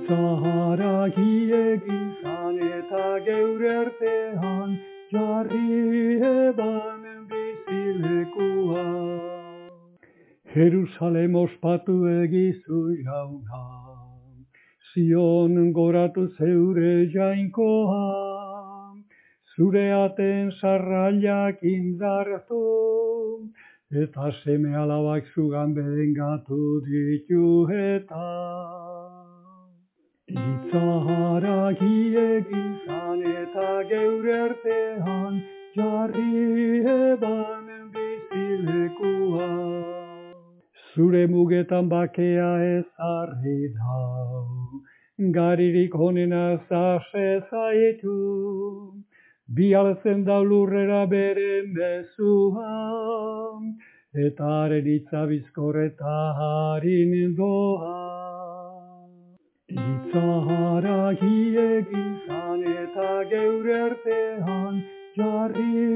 Itzahara hiegin zan eta geure artean jarri eban bizilekua. Jerusalem ospatu egizu jauna, Zion goratu zeure jainkoa, zure aten sarrailak indartu, eta seme alabak zugan behengatu ditu eta. Itzahara hiegin zan eta geure artean jarri eban bizilekua. Zure mugetan bakea ezarri dau, garirik honena zase zaitu, bi alzen da lurrera bere mezua, eta haren itzabizkoreta harin doa. Itzahara hiegin zan eta geure artean jarri